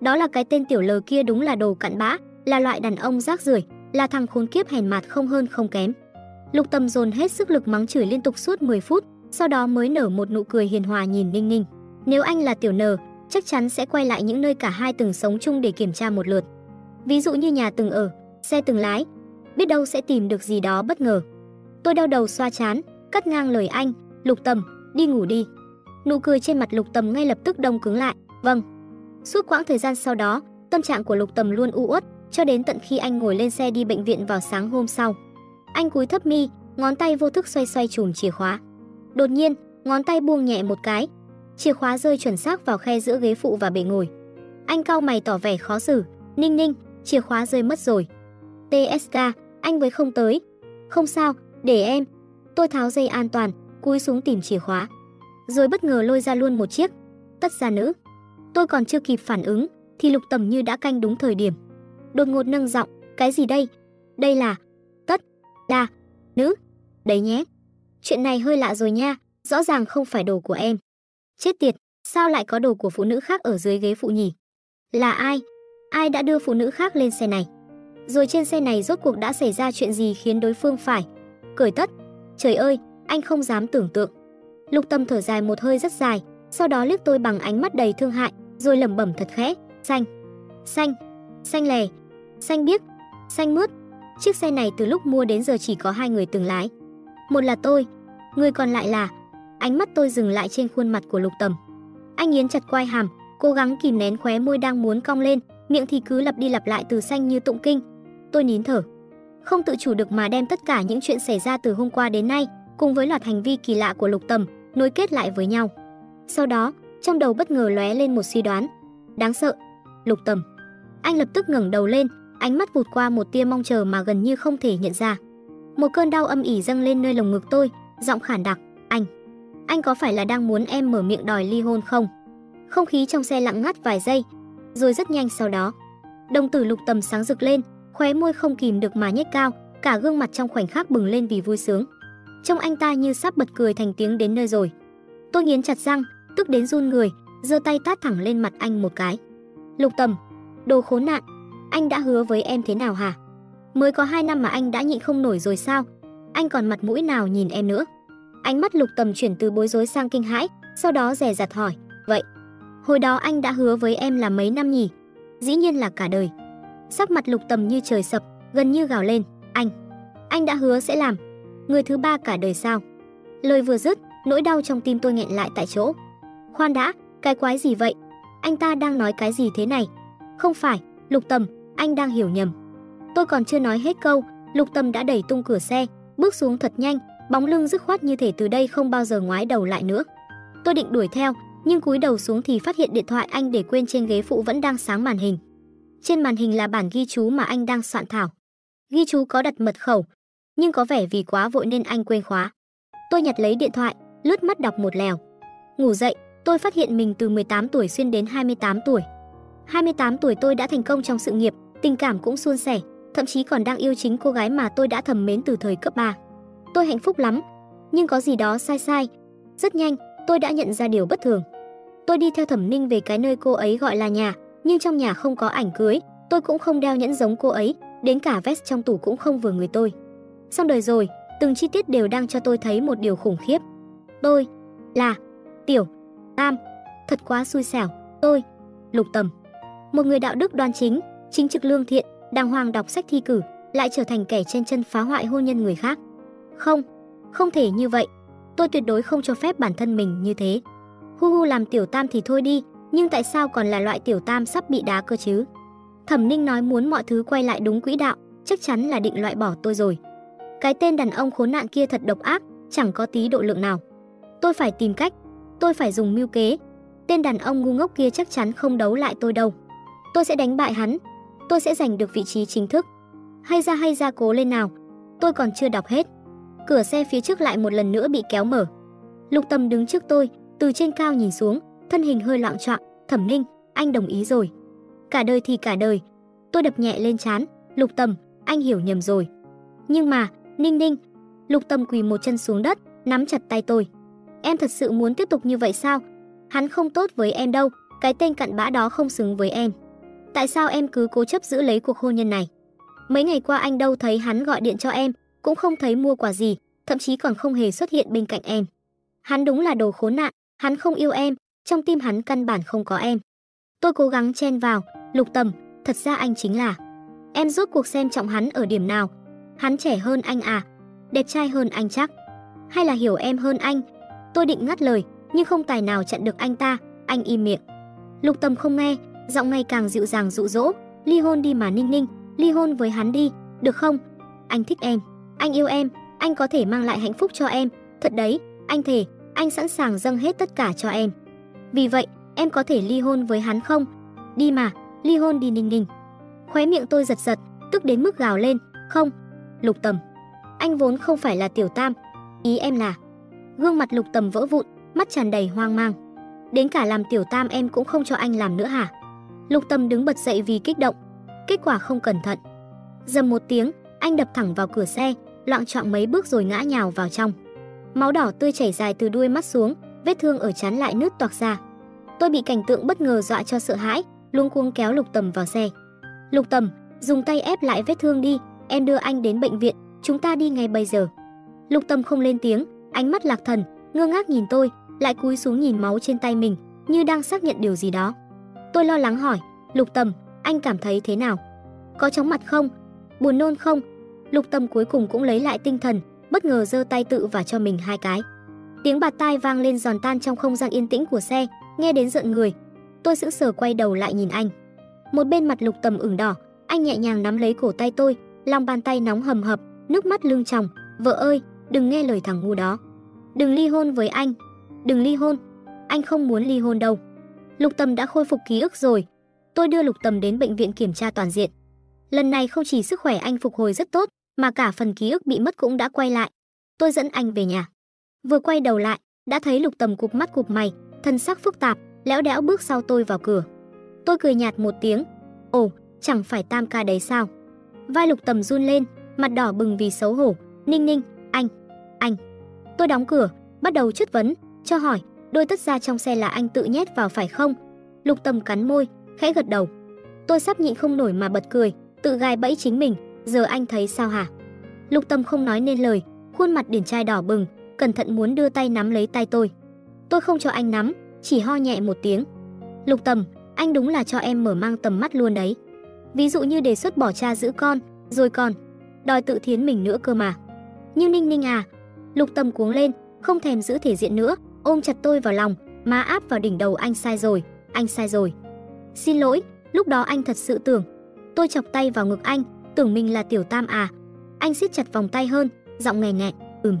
Đó là cái tên tiểu lờ kia đúng là đồ cặn bã, là loại đàn ông rác rưởi, là thằng khốn kiếp hèn mạt không hơn không kém. Lục Tâm dồn hết sức lực mắng chửi liên tục suốt 10 phút, sau đó mới nở một nụ cười hiền hòa nhìn Ninh Ninh. Nếu anh là tiểu nờ, chắc chắn sẽ quay lại những nơi cả hai từng sống chung để kiểm tra một lượt. Ví dụ như nhà từng ở, xe từng lái, biết đâu sẽ tìm được gì đó bất ngờ. Tôi đau đầu xoa chán, cắt ngang lời anh, "Lục Tầm, đi ngủ đi." Nụ cười trên mặt Lục Tầm ngay lập tức đông cứng lại, "Vâng." Suốt quãng thời gian sau đó, tâm trạng của Lục Tầm luôn u uất, cho đến tận khi anh ngồi lên xe đi bệnh viện vào sáng hôm sau. Anh cúi thấp mi, ngón tay vô thức xoay xoay chùm chìa khóa. Đột nhiên, ngón tay buông nhẹ một cái, chìa khóa rơi chuẩn xác vào khe giữa ghế phụ và bệ ngồi. Anh cau mày tỏ vẻ khó xử, "Ninh Ninh, chìa khóa rơi mất rồi." "TSK, anh với không tới." "Không sao, để em." Tôi tháo dây an toàn, cúi xuống tìm chìa khóa, rồi bất ngờ lôi ra luôn một chiếc. Tất gia nữ. Tôi còn chưa kịp phản ứng thì Lục Tầm Như đã canh đúng thời điểm. Đột ngột nâng giọng, "Cái gì đây?" "Đây là tất đa nữ." "Đấy nhé." Chuyện này hơi lạ rồi nha, rõ ràng không phải đồ của em. Chết tiệt, sao lại có đồ của phụ nữ khác ở dưới ghế phụ nhỉ? Là ai? Ai đã đưa phụ nữ khác lên xe này? Rồi trên xe này rốt cuộc đã xảy ra chuyện gì khiến đối phương phải cởi tất? Trời ơi, anh không dám tưởng tượng. Lục Tâm thở dài một hơi rất dài, sau đó liếc tôi bằng ánh mắt đầy thương hại, rồi lẩm bẩm thật khẽ, "Xanh, xanh, xanh lè, xanh biếc, xanh mướt." Chiếc xe này từ lúc mua đến giờ chỉ có hai người từng lái. Một là tôi, Người còn lại là Ánh mắt tôi dừng lại trên khuôn mặt của Lục Tầm. Anh nghiến chặt quai hàm, cố gắng kìm nén khóe môi đang muốn cong lên, miệng thì cứ lặp đi lặp lại từ xanh như tụng kinh. Tôi nín thở, không tự chủ được mà đem tất cả những chuyện xảy ra từ hôm qua đến nay, cùng với loạt hành vi kỳ lạ của Lục Tầm, nối kết lại với nhau. Sau đó, trong đầu bất ngờ lóe lên một suy đoán. Đáng sợ, Lục Tầm. Anh lập tức ngẩng đầu lên, ánh mắt vụt qua một tia mong chờ mà gần như không thể nhận ra. Một cơn đau âm ỉ dâng lên nơi lồng ngực tôi, giọng khản đặc, "Anh, anh có phải là đang muốn em mở miệng đòi ly hôn không?" Không khí trong xe lặng ngắt vài giây, rồi rất nhanh sau đó, đồng tử Lục Tầm sáng rực lên, khóe môi không kìm được mà nhếch cao, cả gương mặt trong khoảnh khắc bừng lên vì vui sướng. Trông anh ta như sắp bật cười thành tiếng đến nơi rồi. Tôi nghiến chặt răng, tức đến run người, giơ tay tát thẳng lên mặt anh một cái. Lục Tầm, đồ khốn nạn, anh đã hứa với em thế nào hả? Mới có 2 năm mà anh đã nhịn không nổi rồi sao? Anh còn mặt mũi nào nhìn em nữa? Ánh mắt Lục Tầm chuyển từ bối rối sang kinh hãi, sau đó dè dặt hỏi, "Vậy, hồi đó anh đã hứa với em là mấy năm nhỉ?" Dĩ nhiên là cả đời. Sắc mặt Lục Tầm như trời sập, gần như gào lên, "Anh, anh đã hứa sẽ làm người thứ ba cả đời sao?" Lời vừa dứt, nỗi đau trong tim tôi nghẹn lại tại chỗ. Khoan đã, cái quái gì vậy? Anh ta đang nói cái gì thế này? Không phải, Lục Tầm, anh đang hiểu nhầm. Tôi còn chưa nói hết câu, Lục Tâm đã đẩy tung cửa xe, bước xuống thật nhanh, bóng lưng dứt khoát như thể từ đây không bao giờ ngoái đầu lại nữa. Tôi định đuổi theo, nhưng cúi đầu xuống thì phát hiện điện thoại anh để quên trên ghế phụ vẫn đang sáng màn hình. Trên màn hình là bản ghi chú mà anh đang soạn thảo. Ghi chú có đặt mật khẩu, nhưng có vẻ vì quá vội nên anh quên khóa. Tôi nhặt lấy điện thoại, lướt mắt đọc một lèo. Ngủ dậy, tôi phát hiện mình từ 18 tuổi xuyên đến 28 tuổi. 28 tuổi tôi đã thành công trong sự nghiệp, tình cảm cũng suôn sẻ, thậm chí còn đang yêu chính cô gái mà tôi đã thầm mến từ thời cấp 3. Tôi hạnh phúc lắm, nhưng có gì đó sai sai. Rất nhanh, tôi đã nhận ra điều bất thường. Tôi đi theo Thẩm Ninh về cái nơi cô ấy gọi là nhà, nhưng trong nhà không có ảnh cưới, tôi cũng không đeo nhẫn giống cô ấy, đến cả vest trong tủ cũng không vừa người tôi. Xong đời rồi, từng chi tiết đều đang cho tôi thấy một điều khủng khiếp. Tôi là Tiểu Tam, thật quá xui xẻo, tôi Lục Tầm, một người đạo đức đoan chính, chính trực lương thiện, đàng hoàng đọc sách thi cử, lại trở thành kẻ chen chân phá hoại hôn nhân người khác. Không, không thể như vậy. Tôi tuyệt đối không cho phép bản thân mình như thế. Hu hu làm tiểu tam thì thôi đi, nhưng tại sao còn là loại tiểu tam sắp bị đá cơ chứ? Thẩm Ninh nói muốn mọi thứ quay lại đúng quỹ đạo, chắc chắn là định loại bỏ tôi rồi. Cái tên đàn ông khốn nạn kia thật độc ác, chẳng có tí độ lượng nào. Tôi phải tìm cách, tôi phải dùng mưu kế. Tên đàn ông ngu ngốc kia chắc chắn không đấu lại tôi đâu. Tôi sẽ đánh bại hắn, tôi sẽ giành được vị trí chính thức. Hay ra hay ra cố lên nào. Tôi còn chưa đọc hết. Cửa xe phía trước lại một lần nữa bị kéo mở. Lục Tâm đứng trước tôi, từ trên cao nhìn xuống, thân hình hơi loạn trọng, "Thẩm Ninh, anh đồng ý rồi." Cả đời thì cả đời. Tôi đập nhẹ lên trán, "Lục Tâm, anh hiểu nhầm rồi." Nhưng mà, Ninh Ninh, Lục Tâm quỳ một chân xuống đất, nắm chặt tay tôi. "Em thật sự muốn tiếp tục như vậy sao? Hắn không tốt với em đâu, cái tên cặn bã đó không xứng với em." Tại sao em cứ cố chấp giữ lấy cuộc hôn nhân này? Mấy ngày qua anh đâu thấy hắn gọi điện cho em, cũng không thấy mua quà gì, thậm chí còn không hề xuất hiện bên cạnh em. Hắn đúng là đồ khốn nạn, hắn không yêu em, trong tim hắn căn bản không có em. Tôi cố gắng chen vào, lục tầm, thật ra anh chính là. Em rốt cuộc xem trọng hắn ở điểm nào? Hắn trẻ hơn anh à? Đẹp trai hơn anh chắc? Hay là hiểu em hơn anh? Tôi định ngắt lời, nhưng không tài nào chặn được anh ta, anh im miệng. Lục tầm không nghe, giọng ngày càng dịu dàng dụ dỗ, ly hôn đi mà Ninh Ninh, ly hôn với hắn đi, được không? Anh thích em, anh yêu em, anh có thể mang lại hạnh phúc cho em, thật đấy, anh thề, anh sẵn sàng dâng hết tất cả cho em. Vì vậy, em có thể ly hôn với hắn không? Đi mà, ly hôn đi Ninh Ninh. Khóe miệng tôi giật giật, tức đến mức gào lên, không, Lục Tầm, anh vốn không phải là tiểu tam, ý em là. Gương mặt Lục Tầm vỡ vụn, mắt tràn đầy hoang mang. Đến cả làm tiểu tam em cũng không cho anh làm nữa hả? Lục Tâm đứng bật dậy vì kích động. Kết quả không cẩn thận. Dầm một tiếng, anh đập thẳng vào cửa xe, loạn trọng mấy bước rồi ngã nhào vào trong. Máu đỏ tươi chảy dài từ đuôi mắt xuống, vết thương ở trán lại nứt toạc ra. Tôi bị cảnh tượng bất ngờ dọa cho sợ hãi, luống cuống kéo Lục Tầm vào xe. Lục Tầm, dùng tay ép lại vết thương đi, em đưa anh đến bệnh viện, chúng ta đi ngay bây giờ. Lục Tâm không lên tiếng, ánh mắt lạc thần, ngơ ngác nhìn tôi, lại cúi xuống nhìn máu trên tay mình, như đang xác nhận điều gì đó. Tôi lo lắng hỏi, Lục Tầm, anh cảm thấy thế nào? Có chóng mặt không? Buồn nôn không? Lục Tầm cuối cùng cũng lấy lại tinh thần, bất ngờ giơ tay tự và cho mình hai cái. Tiếng bạt tai vang lên giòn tan trong không gian yên tĩnh của xe, nghe đến giận người. Tôi sững sờ quay đầu lại nhìn anh. Một bên mặt Lục Tầm ửng đỏ, anh nhẹ nhàng nắm lấy cổ tay tôi, lòng bàn tay nóng hầm hập, nước mắt lưng tròng. "Vợ ơi, đừng nghe lời thằng ngu đó. Đừng ly hôn với anh. Đừng ly hôn. Anh không muốn ly hôn đâu." Lục Tầm đã khôi phục ký ức rồi. Tôi đưa Lục Tầm đến bệnh viện kiểm tra toàn diện. Lần này không chỉ sức khỏe anh phục hồi rất tốt, mà cả phần ký ức bị mất cũng đã quay lại. Tôi dẫn anh về nhà. Vừa quay đầu lại, đã thấy Lục Tầm cụp mắt cụp mày, thân sắc phức tạp, lẽo đẽo bước sau tôi vào cửa. Tôi cười nhạt một tiếng. Ồ, chẳng phải tam ca đấy sao? Vai Lục Tầm run lên, mặt đỏ bừng vì xấu hổ. Ninh ninh, anh, anh. Tôi đóng cửa, bắt đầu chất vấn, cho hỏi, đôi tất ra trong xe là anh tự nhét vào phải không? Lục Tầm cắn môi, khẽ gật đầu. Tôi sắp nhịn không nổi mà bật cười, tự gai bẫy chính mình, giờ anh thấy sao hả? Lục Tâm không nói nên lời, khuôn mặt điển trai đỏ bừng, cẩn thận muốn đưa tay nắm lấy tay tôi. Tôi không cho anh nắm, chỉ ho nhẹ một tiếng. Lục Tâm, anh đúng là cho em mở mang tầm mắt luôn đấy. Ví dụ như đề xuất bỏ cha giữ con, rồi còn đòi tự thiến mình nữa cơ mà. Nhưng Ninh Ninh à, Lục Tâm cuống lên, không thèm giữ thể diện nữa, ôm chặt tôi vào lòng, má áp vào đỉnh đầu anh sai rồi, anh sai rồi. Xin lỗi, lúc đó anh thật sự tưởng. Tôi chọc tay vào ngực anh, tưởng mình là tiểu tam à. Anh siết chặt vòng tay hơn, giọng nghè nghẹn, ừm.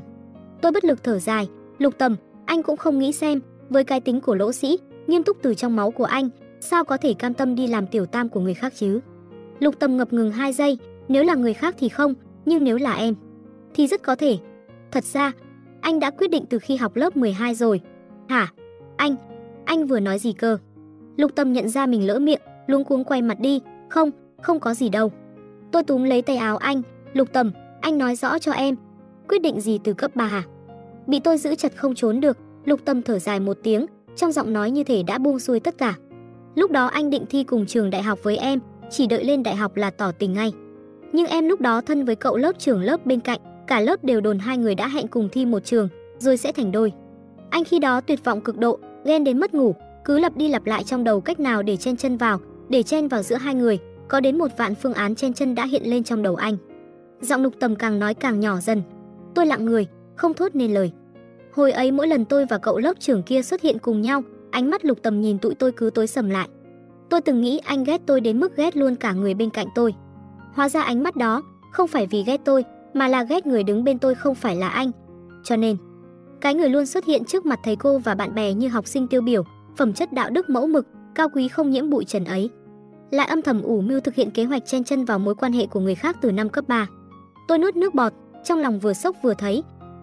Tôi bất lực thở dài, lục tầm, anh cũng không nghĩ xem, với cái tính của lỗ sĩ, nghiêm túc từ trong máu của anh, sao có thể cam tâm đi làm tiểu tam của người khác chứ? Lục tầm ngập ngừng 2 giây, nếu là người khác thì không, nhưng nếu là em, thì rất có thể. Thật ra, anh đã quyết định từ khi học lớp 12 rồi. Hả? Anh, anh vừa nói gì cơ? Lục Tâm nhận ra mình lỡ miệng, luống cuống quay mặt đi, "Không, không có gì đâu." Tôi túm lấy tay áo anh, "Lục Tâm, anh nói rõ cho em, quyết định gì từ cấp 3 hả?" Bị tôi giữ chặt không trốn được, Lục Tâm thở dài một tiếng, trong giọng nói như thể đã buông xuôi tất cả. Lúc đó anh định thi cùng trường đại học với em, chỉ đợi lên đại học là tỏ tình ngay. Nhưng em lúc đó thân với cậu lớp trưởng lớp bên cạnh, cả lớp đều đồn hai người đã hẹn cùng thi một trường, rồi sẽ thành đôi. Anh khi đó tuyệt vọng cực độ, ghen đến mất ngủ, cứ lặp đi lặp lại trong đầu cách nào để chen chân vào, để chen vào giữa hai người, có đến một vạn phương án chen chân đã hiện lên trong đầu anh. Giọng Lục Tầm càng nói càng nhỏ dần. Tôi lặng người, không thốt nên lời. Hồi ấy mỗi lần tôi và cậu lớp trưởng kia xuất hiện cùng nhau, ánh mắt Lục Tầm nhìn tụi tôi cứ tối sầm lại. Tôi từng nghĩ anh ghét tôi đến mức ghét luôn cả người bên cạnh tôi. Hóa ra ánh mắt đó không phải vì ghét tôi, mà là ghét người đứng bên tôi không phải là anh. Cho nên, cái người luôn xuất hiện trước mặt thầy cô và bạn bè như học sinh tiêu biểu, phẩm chất đạo đức mẫu mực, cao quý không nhiễm bụi trần ấy. Lại âm thầm ủ mưu thực hiện kế hoạch chen chân vào mối quan hệ của người khác từ năm cấp 3. Tôi nuốt nước bọt, trong lòng vừa sốc vừa thấy,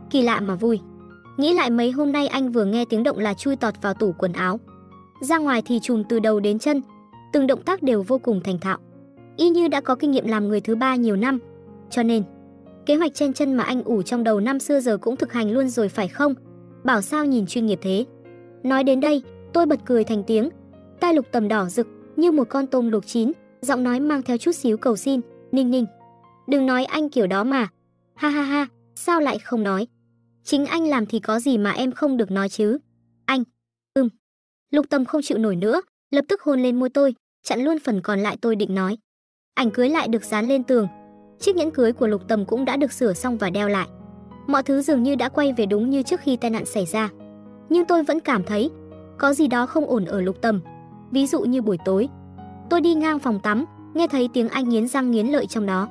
kỳ lạ mà vui. Nghĩ lại mấy hôm nay anh vừa nghe tiếng động là chui tọt vào tủ quần áo. Ra ngoài thì trùm từ đầu đến chân, từng động tác đều vô cùng thành thạo. Y như đã có kinh nghiệm làm người thứ ba nhiều năm. Cho nên, kế hoạch chen chân mà anh ủ trong đầu năm xưa giờ cũng thực hành luôn rồi phải không? Bảo sao nhìn chuyên nghiệp thế. Nói đến đây, Tôi bật cười thành tiếng, tai lục tầm đỏ rực như một con tôm luộc chín, giọng nói mang theo chút xíu cầu xin, "Ninh Ninh, đừng nói anh kiểu đó mà." Ha ha ha, sao lại không nói? Chính anh làm thì có gì mà em không được nói chứ? Anh. Ừm. Lục tầm không chịu nổi nữa, lập tức hôn lên môi tôi, chặn luôn phần còn lại tôi định nói. Ảnh cưới lại được dán lên tường. Chiếc nhẫn cưới của Lục tầm cũng đã được sửa xong và đeo lại. Mọi thứ dường như đã quay về đúng như trước khi tai nạn xảy ra. Nhưng tôi vẫn cảm thấy có gì đó không ổn ở lục tầm. Ví dụ như buổi tối, tôi đi ngang phòng tắm, nghe thấy tiếng anh nghiến răng nghiến lợi trong đó.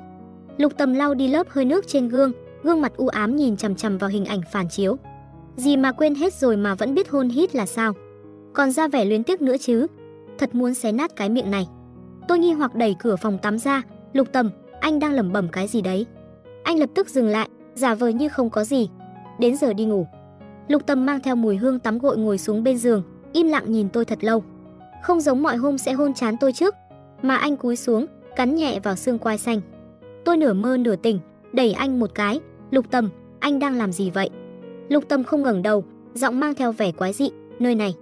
Lục tầm lau đi lớp hơi nước trên gương, gương mặt u ám nhìn chằm chằm vào hình ảnh phản chiếu. Gì mà quên hết rồi mà vẫn biết hôn hít là sao? Còn ra vẻ luyến tiếc nữa chứ. Thật muốn xé nát cái miệng này. Tôi nghi hoặc đẩy cửa phòng tắm ra, "Lục Tầm, anh đang lẩm bẩm cái gì đấy?" Anh lập tức dừng lại, giả vờ như không có gì. Đến giờ đi ngủ. Lục Tâm mang theo mùi hương tắm gội ngồi xuống bên giường, im lặng nhìn tôi thật lâu. Không giống mọi hôm sẽ hôn chán tôi trước, mà anh cúi xuống, cắn nhẹ vào xương quai xanh. Tôi nửa mơ nửa tỉnh, đẩy anh một cái, "Lục Tâm, anh đang làm gì vậy?" Lục Tâm không ngẩng đầu, giọng mang theo vẻ quái dị, "Nơi này,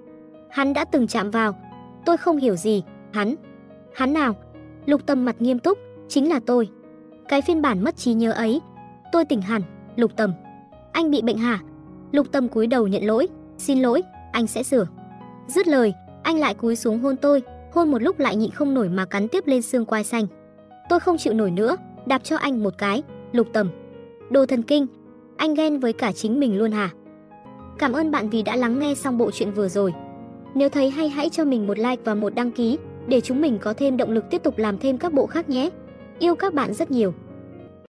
hắn đã từng chạm vào." Tôi không hiểu gì, "Hắn? Hắn nào?" Lục Tâm mặt nghiêm túc, "Chính là tôi." Cái phiên bản mất trí nhớ ấy, tôi tỉnh hẳn, "Lục Tâm, anh bị bệnh hả?" Lục Tâm cúi đầu nhận lỗi, "Xin lỗi, anh sẽ sửa." Dứt lời, anh lại cúi xuống hôn tôi, hôn một lúc lại nhịn không nổi mà cắn tiếp lên xương quai xanh. Tôi không chịu nổi nữa, đạp cho anh một cái, lục tầm. Đồ thần kinh. Anh ghen với cả chính mình luôn hả? Cảm ơn bạn vì đã lắng nghe xong bộ truyện vừa rồi. Nếu thấy hay hãy cho mình một like và một đăng ký để chúng mình có thêm động lực tiếp tục làm thêm các bộ khác nhé. Yêu các bạn rất nhiều.